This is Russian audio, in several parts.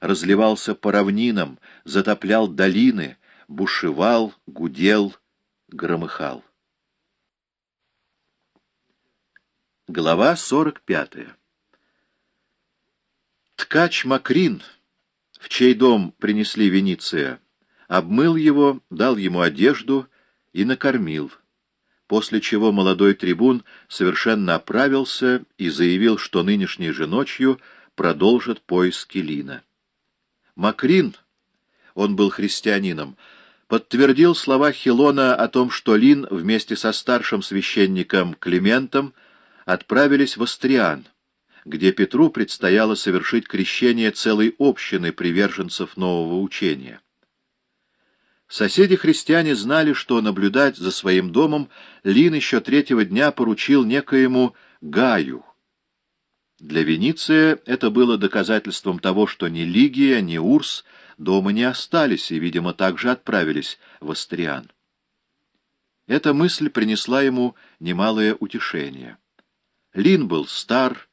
разливался по равнинам, затоплял долины, бушевал, гудел, громыхал. Глава 45 Ткач Макрин, в чей дом принесли Вениция, обмыл его, дал ему одежду и накормил, после чего молодой трибун совершенно оправился и заявил, что нынешней же ночью продолжит поиски Лина. Макрин, он был христианином, подтвердил слова Хилона о том, что Лин вместе со старшим священником Климентом отправились в Астриан, где Петру предстояло совершить крещение целой общины приверженцев нового учения. Соседи-христиане знали, что наблюдать за своим домом Лин еще третьего дня поручил некоему Гаю. Для Вениция это было доказательством того, что ни Лигия, ни Урс дома не остались и, видимо, также отправились в Астриан. Эта мысль принесла ему немалое утешение. Лин был стар,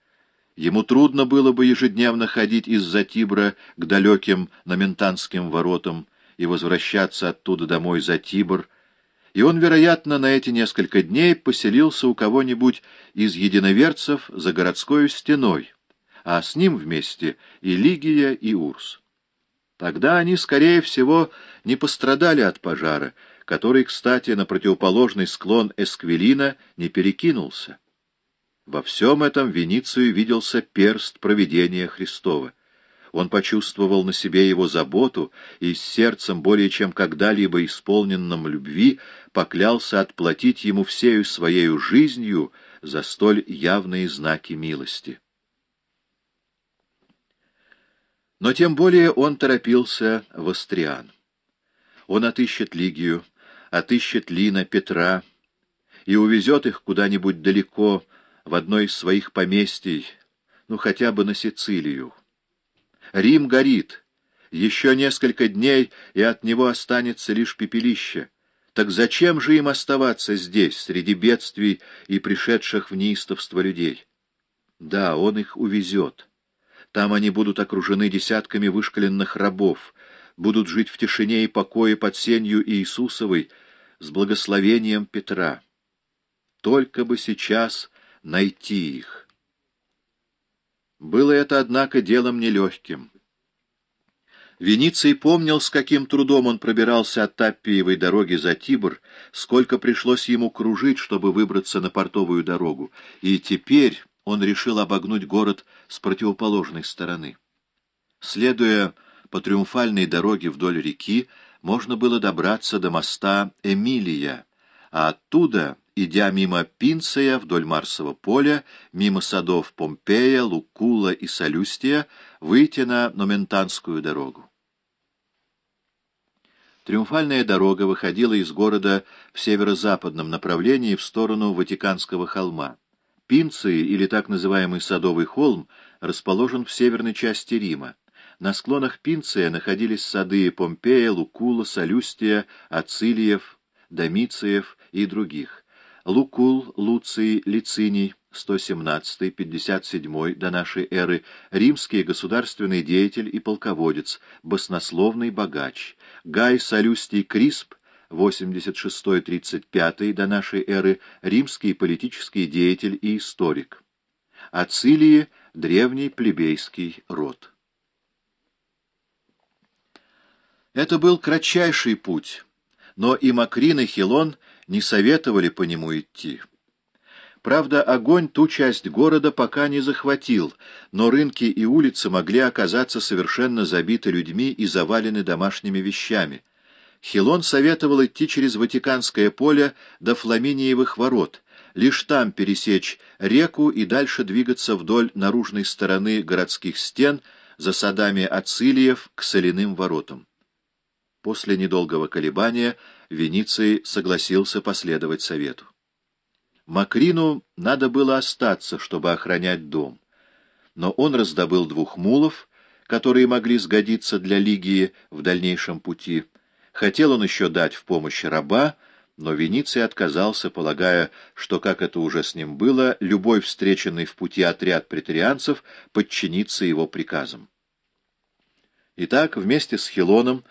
ему трудно было бы ежедневно ходить из-за Тибра к далеким Номентанским воротам, и возвращаться оттуда домой за Тибр, и он, вероятно, на эти несколько дней поселился у кого-нибудь из единоверцев за городской стеной, а с ним вместе и Лигия, и Урс. Тогда они, скорее всего, не пострадали от пожара, который, кстати, на противоположный склон Эсквилина не перекинулся. Во всем этом Веницию виделся перст провидения Христова. Он почувствовал на себе его заботу и с сердцем более чем когда-либо исполненным любви поклялся отплатить ему всею своей жизнью за столь явные знаки милости. Но тем более он торопился в Астриан. Он отыщет Лигию, отыщет Лина, Петра и увезет их куда-нибудь далеко, в одно из своих поместий, ну хотя бы на Сицилию. Рим горит. Еще несколько дней, и от него останется лишь пепелище. Так зачем же им оставаться здесь, среди бедствий и пришедших в неистовство людей? Да, он их увезет. Там они будут окружены десятками вышкаленных рабов, будут жить в тишине и покое под сенью Иисусовой с благословением Петра. Только бы сейчас найти их. Было это, однако, делом нелегким. Вениций помнил, с каким трудом он пробирался от Таппиевой дороги за Тибр, сколько пришлось ему кружить, чтобы выбраться на портовую дорогу, и теперь он решил обогнуть город с противоположной стороны. Следуя по триумфальной дороге вдоль реки, можно было добраться до моста Эмилия, а оттуда идя мимо Пинция вдоль Марсового поля, мимо садов Помпея, Лукула и Солюстия, выйти на Номентанскую дорогу. Триумфальная дорога выходила из города в северо-западном направлении в сторону Ватиканского холма. Пинции, или так называемый Садовый холм, расположен в северной части Рима. На склонах Пинция находились сады Помпея, Лукула, Солюстия, Ацилиев, Домициев и других. Лукул Луций Лициний, 117-57 до нашей эры, римский государственный деятель и полководец, баснословный богач. Гай Солюстий Крисп, 86-35 до нашей эры, римский политический деятель и историк. Ацилии – древний плебейский род. Это был кратчайший путь, но и Макрин, и Хилон не советовали по нему идти. Правда, огонь ту часть города пока не захватил, но рынки и улицы могли оказаться совершенно забиты людьми и завалены домашними вещами. Хилон советовал идти через Ватиканское поле до Фламиниевых ворот, лишь там пересечь реку и дальше двигаться вдоль наружной стороны городских стен за садами Ацилиев к соляным воротам. После недолгого колебания Вениций согласился последовать совету. Макрину надо было остаться, чтобы охранять дом, но он раздобыл двух мулов, которые могли сгодиться для Лигии в дальнейшем пути. Хотел он еще дать в помощь раба, но Вениций отказался, полагая, что, как это уже с ним было, любой встреченный в пути отряд претарианцев подчинится его приказам. Итак, вместе с Хилоном